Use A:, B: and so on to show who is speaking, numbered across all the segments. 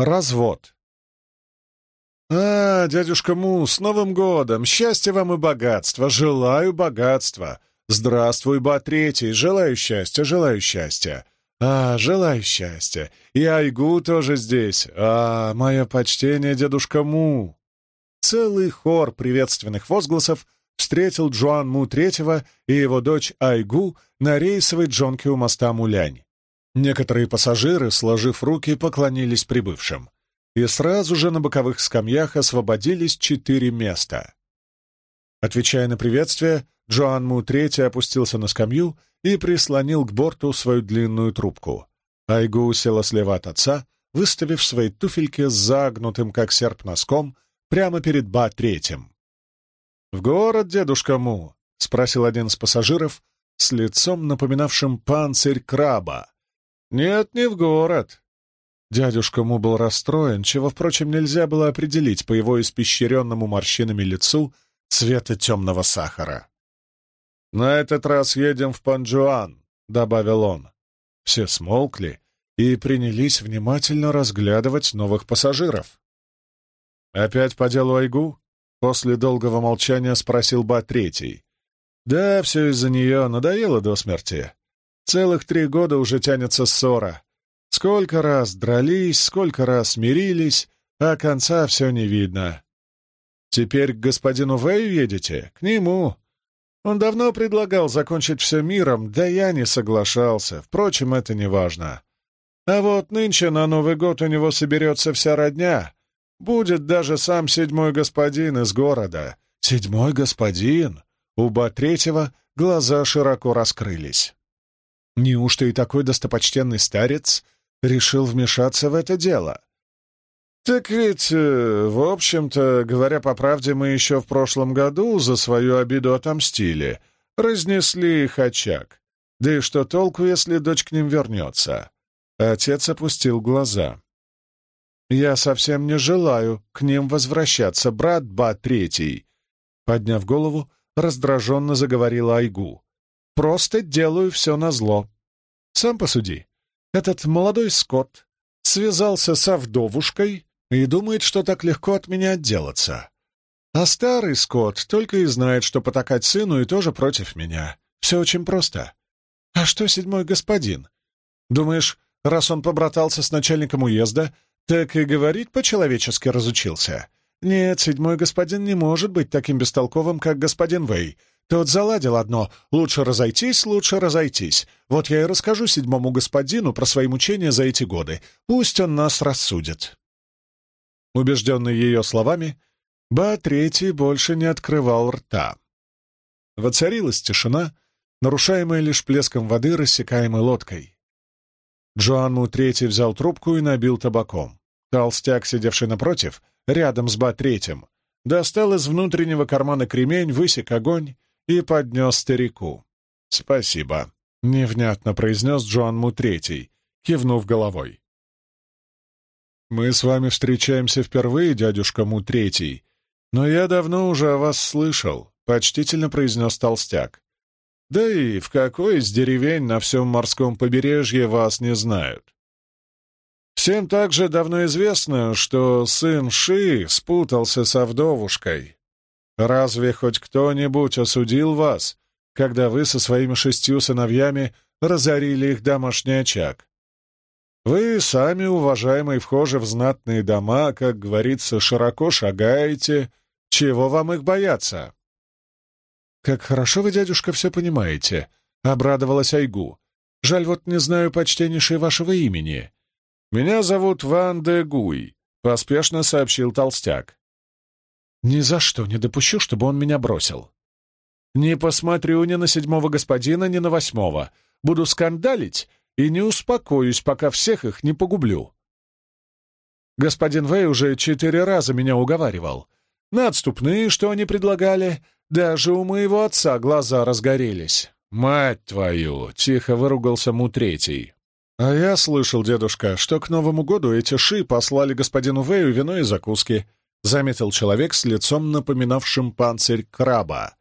A: Развод. «А, дядюшка Му, с Новым годом! Счастья вам и богатства! Желаю богатства! Здравствуй, Ба Третий! Желаю счастья, желаю счастья! А, желаю счастья! И Айгу тоже здесь! А, мое почтение, дедушка Му!» Целый хор приветственных возгласов встретил Джоан Му Третьего и его дочь Айгу на рейсовой джонке у моста Мулянь. Некоторые пассажиры, сложив руки, поклонились прибывшим и сразу же на боковых скамьях освободились четыре места. Отвечая на приветствие, Джоан Му Третий опустился на скамью и прислонил к борту свою длинную трубку. Айгу села слева от отца, выставив свои туфельки загнутым, как серп, носком, прямо перед Ба Третьим. «В город, дедушка Му?» — спросил один из пассажиров с лицом, напоминавшим панцирь краба. «Нет, не в город. Дядюшка Му был расстроен, чего, впрочем, нельзя было определить по его испещренному морщинами лицу цвета темного сахара. «На этот раз едем в Панджуан», — добавил он. Все смолкли и принялись внимательно разглядывать новых пассажиров. «Опять по делу Айгу?» — после долгого молчания спросил Ба Третий. «Да, все из-за нее надоело до смерти. Целых три года уже тянется ссора. Сколько раз дрались, сколько раз мирились, а конца все не видно. Теперь к господину Вэю едете? К нему. Он давно предлагал закончить все миром, да я не соглашался. Впрочем, это не важно. А вот нынче на Новый год у него соберется вся родня. Будет даже сам седьмой господин из города. Седьмой господин? У Ба Третьего глаза широко раскрылись. Неужто и такой достопочтенный старец решил вмешаться в это дело. «Так ведь, э, в общем-то, говоря по правде, мы еще в прошлом году за свою обиду отомстили, разнесли их очаг. Да и что толку, если дочь к ним вернется?» Отец опустил глаза. «Я совсем не желаю к ним возвращаться, брат Ба Третий», подняв голову, раздраженно заговорила Айгу. «Просто делаю все назло. Сам посуди. Этот молодой скот связался со вдовушкой и думает, что так легко от меня отделаться. А старый скот только и знает, что потакать сыну и тоже против меня. Все очень просто. А что седьмой господин? Думаешь, раз он побратался с начальником уезда, так и говорить по-человечески разучился? Нет, седьмой господин не может быть таким бестолковым, как господин Вэй, тот заладил одно — лучше разойтись, лучше разойтись. Вот я и расскажу седьмому господину про свои мучения за эти годы. Пусть он нас рассудит». Убежденный ее словами, Ба Третий больше не открывал рта. Воцарилась тишина, нарушаемая лишь плеском воды, рассекаемой лодкой. Джоанну Третий взял трубку и набил табаком. Толстяк, сидевший напротив, рядом с Ба Третьим, достал из внутреннего кармана кремень, высек огонь и поднес старику. «Спасибо», — невнятно произнес Джоан Му Третий, кивнув головой. «Мы с вами встречаемся впервые, дядюшка Му Третий, но я давно уже о вас слышал», — почтительно произнес толстяк. «Да и в какой из деревень на всем морском побережье вас не знают?» Всем также давно известно, что сын Ши спутался со вдовушкой, Разве хоть кто-нибудь осудил вас, когда вы со своими шестью сыновьями разорили их домашний очаг? Вы сами, уважаемые, вхожи в знатные дома, как говорится, широко шагаете. Чего вам их бояться?» «Как хорошо вы, дядюшка, все понимаете», — обрадовалась Айгу. «Жаль, вот не знаю почтеннейшей вашего имени». «Меня зовут Ван де Гуй», — поспешно сообщил толстяк. Ни за что не допущу, чтобы он меня бросил. Не посмотрю ни на седьмого господина, ни на восьмого. Буду скандалить и не успокоюсь, пока всех их не погублю. Господин Вэй уже четыре раза меня уговаривал. На отступные, что они предлагали, даже у моего отца глаза разгорелись. «Мать твою!» — тихо выругался Му Третий. «А я слышал, дедушка, что к Новому году эти ши послали господину Вэю вино и закуски. — заметил человек с лицом, напоминавшим панцирь краба.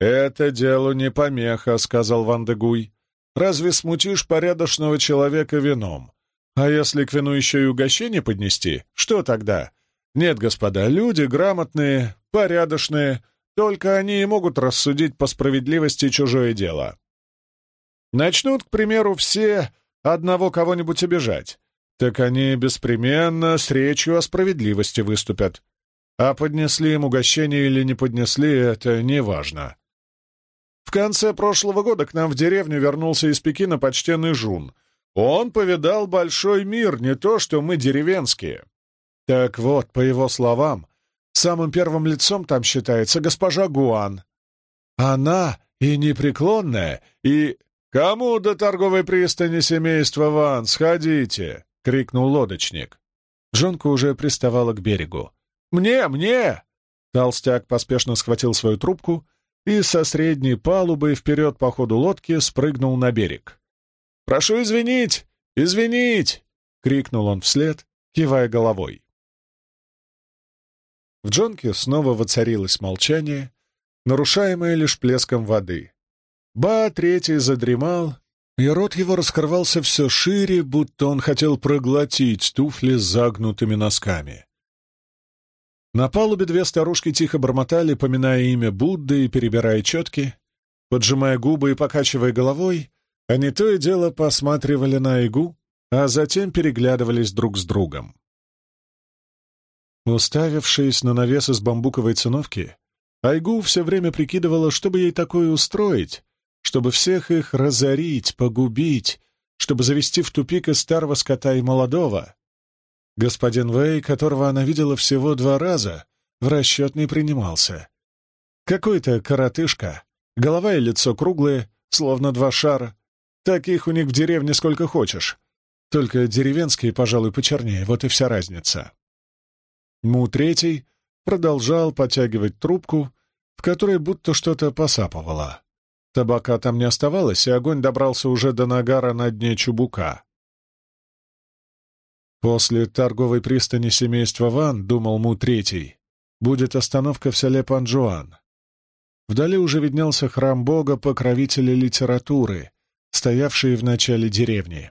A: «Это делу не помеха», — сказал Ван де Гуй. «Разве смутишь порядочного человека вином? А если к вину еще и угощение поднести, что тогда? Нет, господа, люди грамотные, порядочные, только они и могут рассудить по справедливости чужое дело. Начнут, к примеру, все одного кого-нибудь обижать, так они беспременно с речью о справедливости выступят. А поднесли им угощение или не поднесли, это не важно. В конце прошлого года к нам в деревню вернулся из Пекина почтенный Жун. Он повидал большой мир, не то что мы деревенские. Так вот, по его словам, самым первым лицом там считается госпожа Гуан. Она и непреклонная, и... «Кому до торговой пристани семейства Ван? Сходите!» — крикнул лодочник. Жонка уже приставала к берегу. «Мне, мне!» Толстяк поспешно схватил свою трубку и со средней палубы вперед по ходу лодки спрыгнул на берег. «Прошу извинить! Извинить!» — крикнул он вслед, кивая головой. В джонке снова воцарилось молчание, нарушаемое лишь плеском воды. Ба третий задремал, и рот его раскрывался все шире, будто он хотел проглотить туфли с загнутыми носками. На палубе две старушки тихо бормотали, поминая имя Будды и перебирая четки. Поджимая губы и покачивая головой, они то и дело посматривали на игу, а затем переглядывались друг с другом. Уставившись на навес из бамбуковой циновки, Айгу все время прикидывала, чтобы ей такое устроить, чтобы всех их разорить, погубить, чтобы завести в тупик и старого скота и молодого. Господин Вэй, которого она видела всего два раза, в расчет не принимался. Какой-то коротышка, голова и лицо круглые, словно два шара. Таких у них в деревне сколько хочешь. Только деревенские, пожалуй, почернее, вот и вся разница. Му третий продолжал подтягивать трубку, в которой будто что-то посапывало. Табака там не оставалось, и огонь добрался уже до нагара на дне чубука. После торговой пристани семейства Ван, думал Му Третий, будет остановка в селе Панжуан. Вдали уже виднелся храм бога, покровителя литературы, стоявший в начале деревни.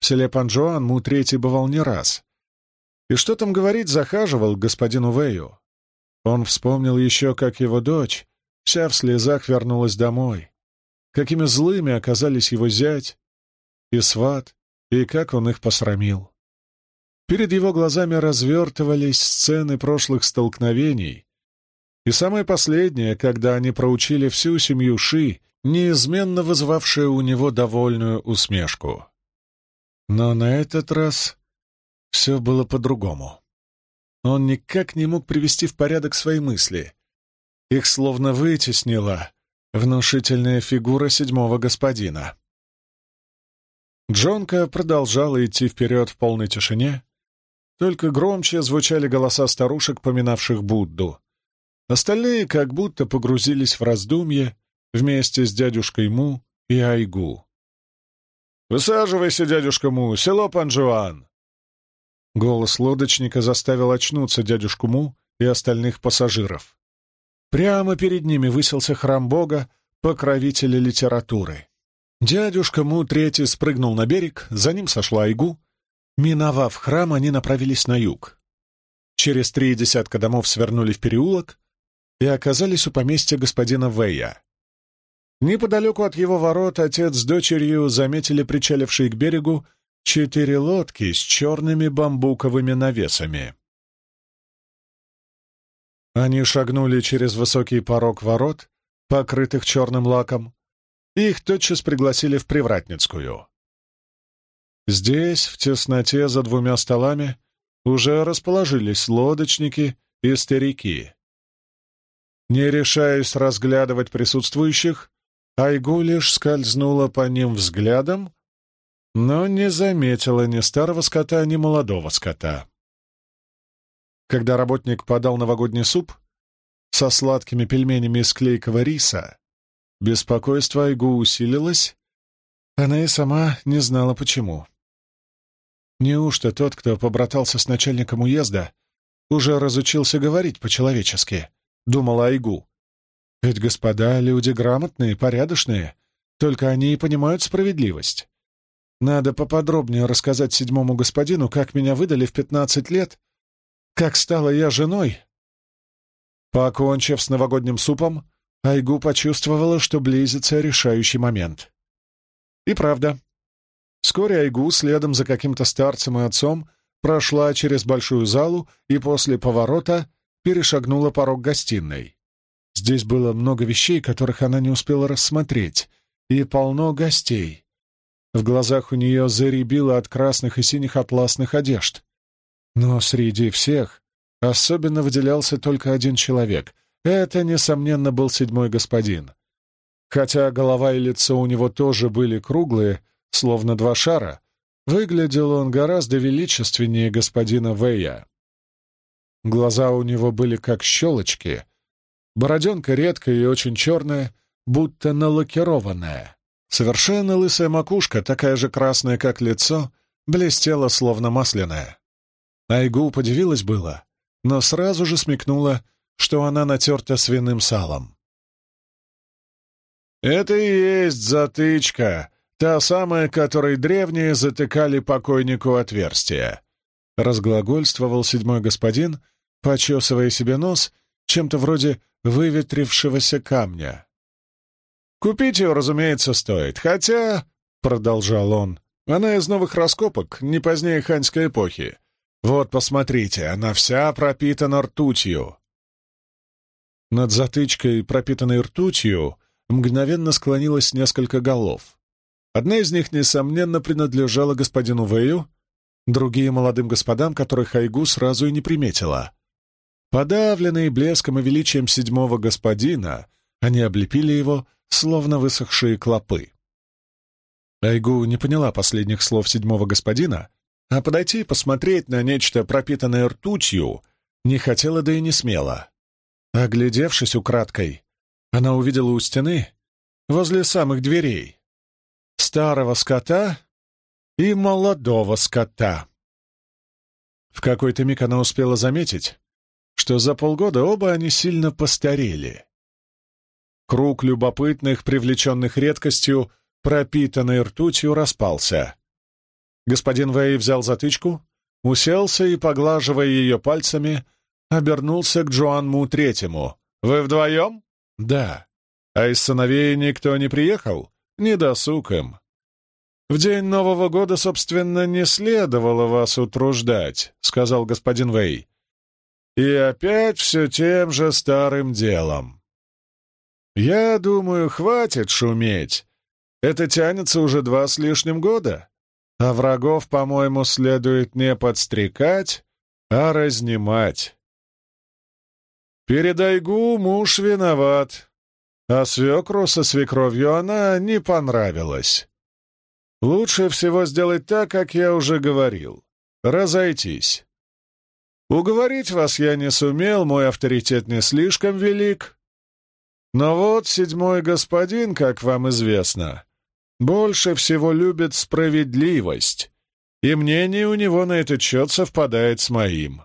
A: В селе Панжуан Му Третий бывал не раз. И что там говорить, захаживал к господину Вэю. Он вспомнил еще, как его дочь, вся в слезах, вернулась домой. Какими злыми оказались его зять и сват, и как он их посрамил. Перед его глазами развертывались сцены прошлых столкновений, и самое последнее, когда они проучили всю семью Ши, неизменно вызывавшее у него довольную усмешку. Но на этот раз все было по-другому. Он никак не мог привести в порядок свои мысли. Их словно вытеснила внушительная фигура седьмого господина. Джонка продолжала идти вперед в полной тишине, только громче звучали голоса старушек, поминавших Будду. Остальные как будто погрузились в раздумье вместе с дядюшкой Му и Айгу. «Высаживайся, дядюшка Му, село Панжуан!» Голос лодочника заставил очнуться дядюшку Му и остальных пассажиров. Прямо перед ними высился храм бога, покровителя литературы. Дядюшка Му третий спрыгнул на берег, за ним сошла Айгу. Миновав храм, они направились на юг. Через три десятка домов свернули в переулок и оказались у поместья господина Вэя. Неподалеку от его ворот отец с дочерью заметили причалившие к берегу четыре лодки с черными бамбуковыми навесами. Они шагнули через высокий порог ворот, покрытых черным лаком, их тотчас пригласили в Привратницкую. Здесь, в тесноте за двумя столами, уже расположились лодочники и старики. Не решаясь разглядывать присутствующих, Айгу лишь скользнула по ним взглядом, но не заметила ни старого скота, ни молодого скота. Когда работник подал новогодний суп со сладкими пельменями из клейкого риса, Беспокойство Айгу усилилось. Она и сама не знала, почему. Неужто тот, кто побратался с начальником уезда, уже разучился говорить по-человечески, думала Айгу. Ведь господа люди грамотные, порядочные, только они и понимают справедливость. Надо поподробнее рассказать седьмому господину, как меня выдали в пятнадцать лет, как стала я женой. Покончив с новогодним супом, Айгу почувствовала, что близится решающий момент. И правда. Вскоре Айгу, следом за каким-то старцем и отцом, прошла через большую залу и после поворота перешагнула порог гостиной. Здесь было много вещей, которых она не успела рассмотреть, и полно гостей. В глазах у нее заребило от красных и синих атласных одежд. Но среди всех особенно выделялся только один человек. Это, несомненно, был седьмой господин. Хотя голова и лицо у него тоже были круглые, словно два шара, выглядел он гораздо величественнее господина Вэя. Глаза у него были как щелочки, бороденка редкая и очень черная, будто налакированная. Совершенно лысая макушка, такая же красная, как лицо, блестела, словно масляная. Айгу подивилась было, но сразу же смекнула, что она натерта свиным салом. «Это и есть затычка, та самая, которой древние затыкали покойнику отверстия», — разглагольствовал седьмой господин, почесывая себе нос чем-то вроде выветрившегося камня. Купить ее, разумеется, стоит, хотя, — продолжал он, — она из новых раскопок, не позднее ханьской эпохи. Вот, посмотрите, она вся пропитана ртутью. Над затычкой, пропитанной ртутью, мгновенно склонилось несколько голов. Одна из них, несомненно, принадлежала господину Вэю, другие — молодым господам, которых Хайгу сразу и не приметила. Подавленные блеском и величием седьмого господина, они облепили его, словно высохшие клопы. Айгу не поняла последних слов седьмого господина, а подойти и посмотреть на нечто пропитанное ртутью не хотела, да и не смела. Оглядевшись украдкой, она увидела у стены, возле самых дверей, старого скота и молодого скота. В какой-то миг она успела заметить, что за полгода оба они сильно постарели. Круг любопытных, привлеченных редкостью, пропитанной ртутью, распался. Господин Вэй взял затычку, уселся и, поглаживая ее пальцами, обернулся к Джоанму Третьему. «Вы вдвоем?» «Да». «А из сыновей никто не приехал?» «Не досуг им». «В день Нового года, собственно, не следовало вас утруждать», — сказал господин Вэй. «И опять все тем же старым делом. «Я думаю, хватит шуметь. Это тянется уже два с лишним года. А врагов, по-моему, следует не подстрекать, а разнимать. Перед Айгу муж виноват, а свекру со свекровью она не понравилась. Лучше всего сделать так, как я уже говорил. Разойтись. Уговорить вас я не сумел, мой авторитет не слишком велик, но вот седьмой господин, как вам известно, больше всего любит справедливость, и мнение у него на этот счет совпадает с моим.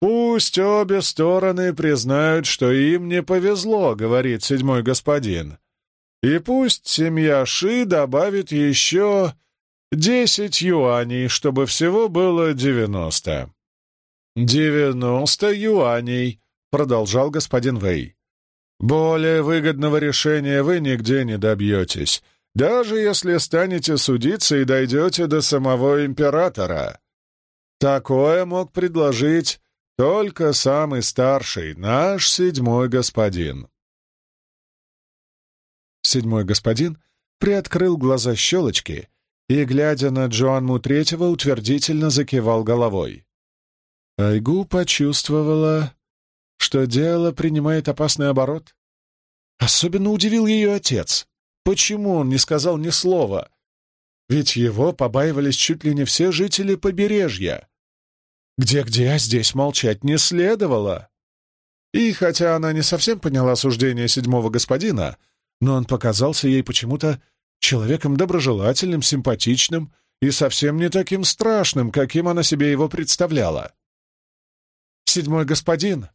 A: Пусть обе стороны признают, что им не повезло, говорит седьмой господин. И пусть семья Ши добавит еще десять юаней, чтобы всего было девяносто. «Девяносто юаней», — продолжал господин Вэй. Более выгодного решения вы нигде не добьетесь, даже если станете судиться и дойдете до самого императора. Такое мог предложить только самый старший, наш седьмой господин. Седьмой господин приоткрыл глаза щелочки и, глядя на Джоанму Третьего, утвердительно закивал головой. Айгу почувствовала, что дело принимает опасный оборот. Особенно удивил ее отец. Почему он не сказал ни слова? Ведь его побаивались чуть ли не все жители побережья. Где-где, а здесь молчать не следовало. И хотя она не совсем поняла суждение седьмого господина, но он показался ей почему-то человеком доброжелательным, симпатичным и совсем не таким страшным, каким она себе его представляла. «Седьмой господин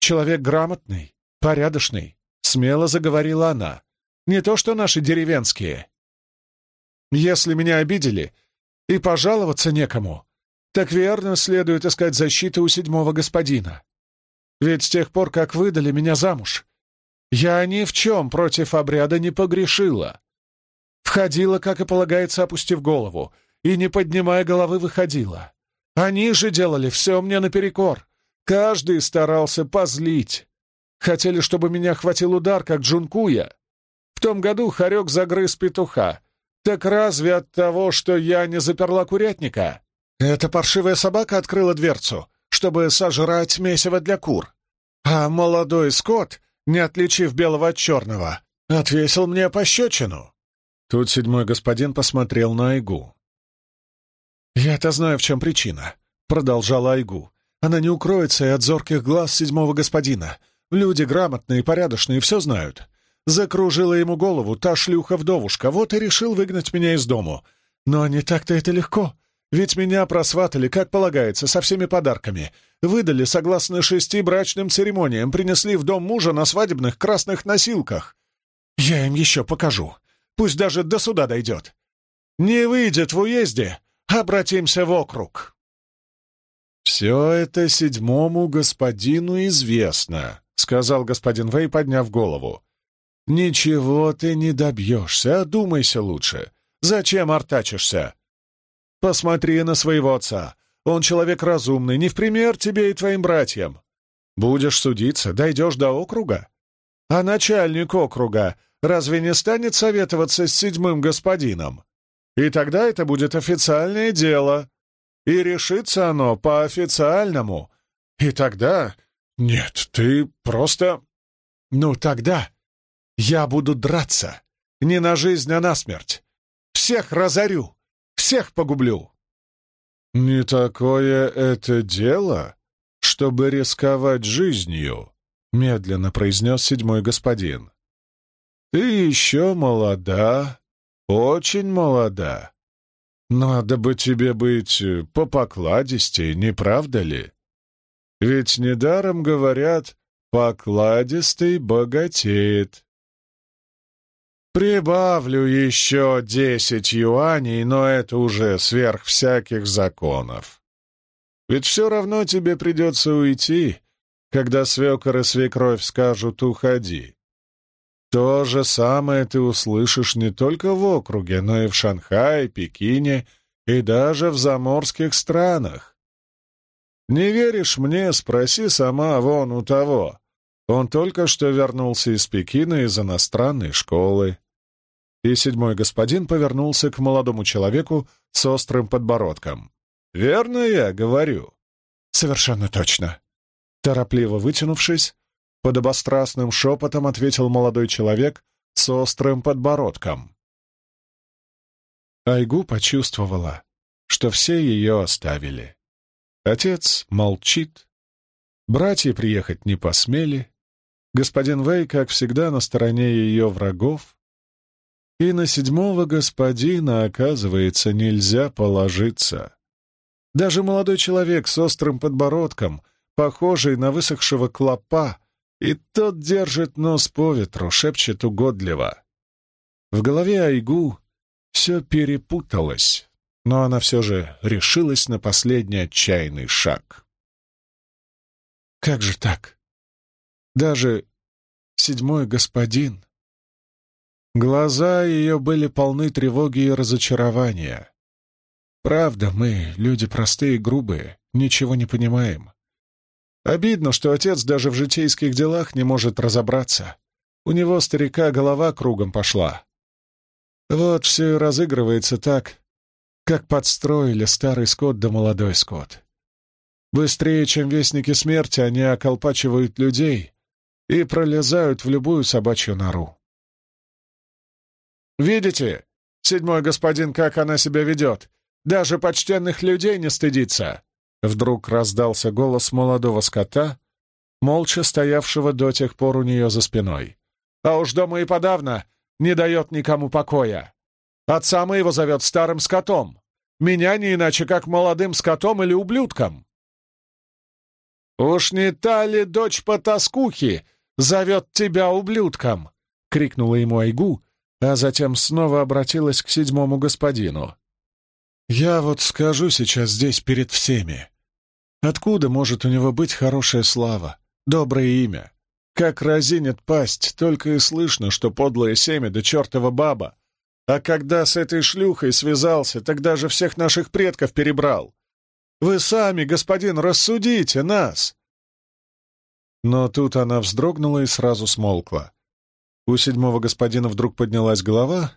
A: Человек грамотный, порядочный, — смело заговорила она. Не то что наши деревенские. Если меня обидели, и пожаловаться некому, так верно следует искать защиты у седьмого господина. Ведь с тех пор, как выдали меня замуж, я ни в чем против обряда не погрешила. Входила, как и полагается, опустив голову, и, не поднимая головы, выходила. Они же делали все мне наперекор. Каждый старался позлить. Хотели, чтобы меня хватил удар, как Джункуя. В том году хорек загрыз петуха. Так разве от того, что я не заперла курятника? Эта паршивая собака открыла дверцу, чтобы сожрать месиво для кур. А молодой скот, не отличив белого от черного, отвесил мне пощечину. Тут седьмой господин посмотрел на Айгу. «Я-то знаю, в чем причина», — продолжала Айгу. «Она не укроется и от зорких глаз седьмого господина. Люди грамотные и порядочные все знают. Закружила ему голову та шлюха-вдовушка, вот и решил выгнать меня из дому. Но не так-то это легко. Ведь меня просватали, как полагается, со всеми подарками. Выдали согласно шести брачным церемониям, принесли в дом мужа на свадебных красных носилках. Я им еще покажу. Пусть даже до суда дойдет. Не выйдет в уезде, обратимся в округ. «Все это седьмому господину известно», — сказал господин Вэй, подняв голову. «Ничего ты не добьешься, одумайся лучше. Зачем артачишься? Посмотри на своего отца. Он человек разумный, не в пример тебе и твоим братьям. Будешь судиться, дойдешь до округа. А начальник округа разве не станет советоваться с седьмым господином? И тогда это будет официальное дело. И решится оно по-официальному. И тогда... Нет, ты просто... Ну, тогда я буду драться. Не на жизнь, а на смерть. Всех разорю. Всех погублю. Не такое это дело, чтобы рисковать жизнью, медленно произнес седьмой господин. Ты еще молода, очень молода. Надо бы тебе быть попокладистей, не правда ли? Ведь недаром говорят, покладистый богатеет. Прибавлю еще десять юаней, но это уже сверх всяких законов. Ведь все равно тебе придется уйти, когда свекор и свекровь скажут «уходи». То же самое ты услышишь не только в округе, но и в Шанхае, Пекине и даже в заморских странах. Не веришь мне, спроси сама вон у того. Он только что вернулся из Пекина из иностранной школы. И седьмой господин повернулся к молодому человеку с острым подбородком. «Верно я говорю?» «Совершенно точно». Торопливо вытянувшись, подобострастным шепотом ответил молодой человек с острым подбородком. Айгу почувствовала, что все ее оставили. Отец молчит, братья приехать не посмели, господин Вэй, как всегда, на стороне ее врагов, и на седьмого господина, оказывается, нельзя положиться. Даже молодой человек с острым подбородком, похожий на высохшего клопа, и тот держит нос по ветру, шепчет угодливо. В голове Айгу все перепуталось, но она все же решилась на последний отчаянный шаг. Как же так? Даже седьмой господин... Глаза ее были полны тревоги и разочарования. Правда, мы, люди простые и грубые, ничего не понимаем. Обидно, что отец даже в житейских делах не может разобраться. У него, старика, голова кругом пошла. Вот все и разыгрывается так, как подстроили старый скот да молодой скот. Быстрее, чем вестники смерти, они околпачивают людей и пролезают в любую собачью нору. «Видите, седьмой господин, как она себя ведет? Даже почтенных людей не стыдится!» Вдруг раздался голос молодого скота, молча стоявшего до тех пор у нее за спиной. «А уж дома и подавно не дает никому покоя. Отца моего зовет старым скотом, меня не иначе, как молодым скотом или ублюдком». «Уж не та ли дочь потаскухи зовет тебя ублюдком?» — крикнула ему Айгу, а затем снова обратилась к седьмому господину. «Я вот скажу сейчас здесь перед всеми. Откуда может у него быть хорошая слава, доброе имя? Как разинет пасть, только и слышно, что подлое семя да чертова баба. А когда с этой шлюхой связался, тогда же всех наших предков перебрал. Вы сами, господин, рассудите нас!» Но тут она вздрогнула и сразу смолкла. У седьмого господина вдруг поднялась голова,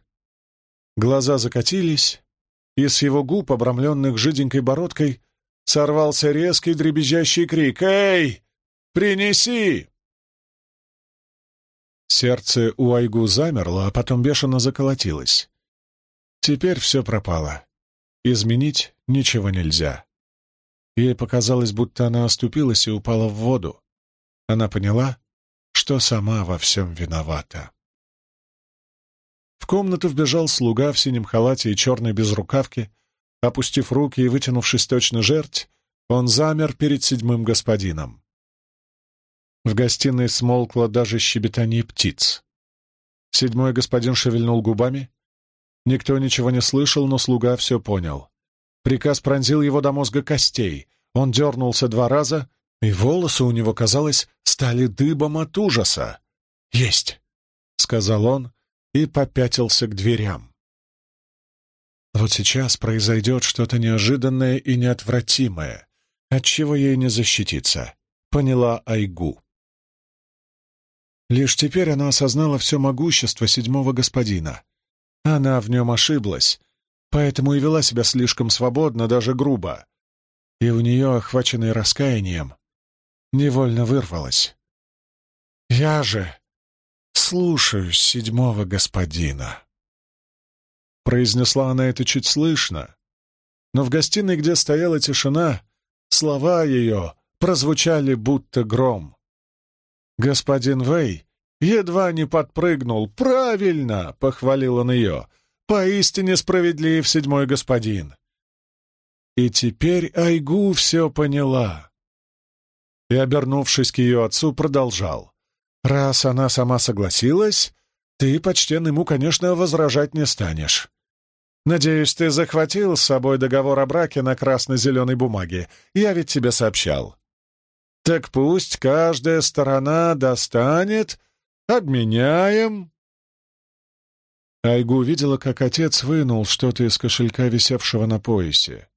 A: глаза закатились, и с его губ, обрамленных жиденькой бородкой, сорвался резкий дребезжащий крик «Эй, принеси!» Сердце у Айгу замерло, а потом бешено заколотилось. Теперь все пропало. Изменить ничего нельзя. Ей показалось, будто она оступилась и упала в воду. Она поняла, что сама во всем виновата. В комнату вбежал слуга в синем халате и черной безрукавке. Опустив руки и вытянувшись точно жерть, он замер перед седьмым господином. В гостиной смолкло даже щебетание птиц. Седьмой господин шевельнул губами. Никто ничего не слышал, но слуга все понял. Приказ пронзил его до мозга костей. Он дернулся два раза, и волосы у него, казалось, стали дыбом от ужаса. «Есть!» — сказал он и попятился к дверям. Вот сейчас произойдет что-то неожиданное и неотвратимое, от чего ей не защититься, поняла Айгу. Лишь теперь она осознала все могущество седьмого господина. Она в нем ошиблась, поэтому и вела себя слишком свободно, даже грубо. И у нее, охваченный раскаянием, невольно вырвалось. «Я же слушаюсь седьмого господина». Произнесла она это чуть слышно, но в гостиной, где стояла тишина, слова ее прозвучали будто гром. Господин Вэй едва не подпрыгнул. «Правильно!» — похвалил он ее. «Поистине справедлив седьмой господин!» И теперь Айгу все поняла и, обернувшись к ее отцу, продолжал. «Раз она сама согласилась, ты, почтенный ему, конечно, возражать не станешь. Надеюсь, ты захватил с собой договор о браке на красно-зеленой бумаге. Я ведь тебе сообщал. Так пусть каждая сторона достанет, обменяем». Айгу видела, как отец вынул что-то из кошелька, висевшего на поясе.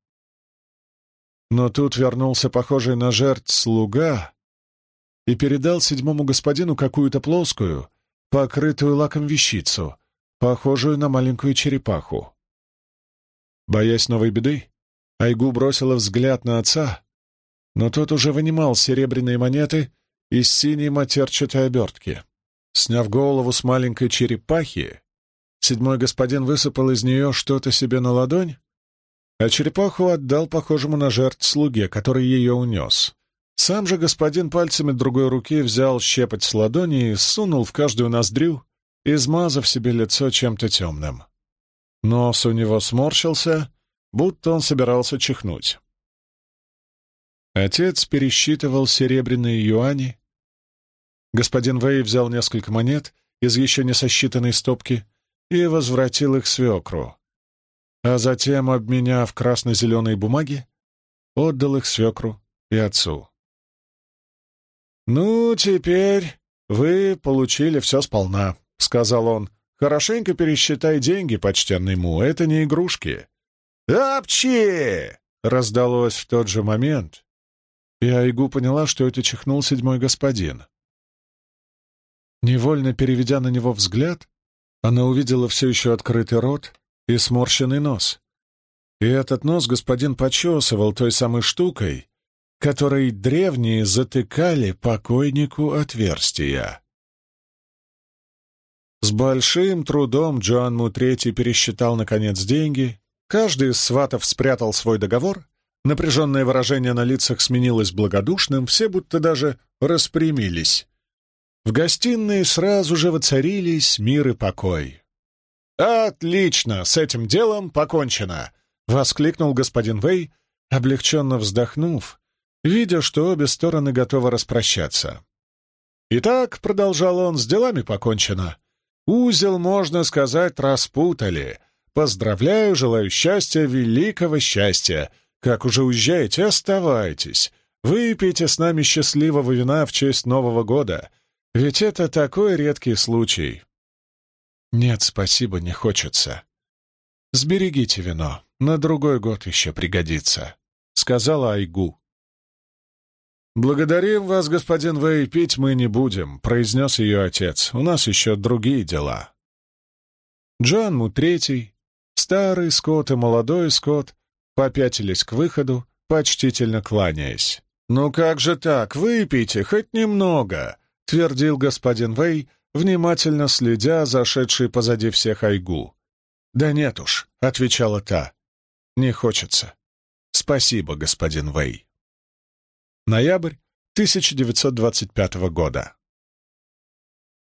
A: Но тут вернулся похожий на жертв слуга и передал седьмому господину какую-то плоскую, покрытую лаком вещицу, похожую на маленькую черепаху. Боясь новой беды, Айгу бросила взгляд на отца, но тот уже вынимал серебряные монеты из синей матерчатой обертки. Сняв голову с маленькой черепахи, седьмой господин высыпал из нее что-то себе на ладонь а черепаху отдал похожему на жертв слуге, который ее унес. Сам же господин пальцами другой руки взял щепоть с ладони и сунул в каждую ноздрю, измазав себе лицо чем-то темным. Нос у него сморщился, будто он собирался чихнуть. Отец пересчитывал серебряные юани. Господин Вэй взял несколько монет из еще не сосчитанной стопки и возвратил их свекру а затем, обменяв красно-зеленые бумаги, отдал их свекру и отцу. «Ну, теперь вы получили все сполна», — сказал он. «Хорошенько пересчитай деньги, почтенный Му, это не игрушки». «Апчи!» — раздалось в тот же момент, и Айгу поняла, что это чихнул седьмой господин. Невольно переведя на него взгляд, она увидела все еще открытый рот и сморщенный нос. И этот нос господин почесывал той самой штукой, которой древние затыкали покойнику отверстия. С большим трудом Джоан Мутретий пересчитал, наконец, деньги. Каждый из сватов спрятал свой договор. Напряженное выражение на лицах сменилось благодушным, все будто даже распрямились. В гостиной сразу же воцарились мир и покой. «Отлично! С этим делом покончено!» — воскликнул господин Вэй, облегченно вздохнув, видя, что обе стороны готовы распрощаться. «Итак», — продолжал он, — «с делами покончено. Узел, можно сказать, распутали. Поздравляю, желаю счастья, великого счастья. Как уже уезжаете, оставайтесь. Выпейте с нами счастливого вина в честь Нового года. Ведь это такой редкий случай. Нет, спасибо, не хочется. Сберегите вино, на другой год еще пригодится, — сказала Айгу. «Благодарим вас, господин Вэй, пить мы не будем», — произнес ее отец. «У нас еще другие дела». Джанму третий, старый скот и молодой скот попятились к выходу, почтительно кланяясь. «Ну как же так? Выпейте хоть немного», — твердил господин Вэй, внимательно следя за шедшей позади всех Айгу. «Да нет уж», — отвечала та. «Не хочется. Спасибо, господин Вэй». Ноябрь 1925 года.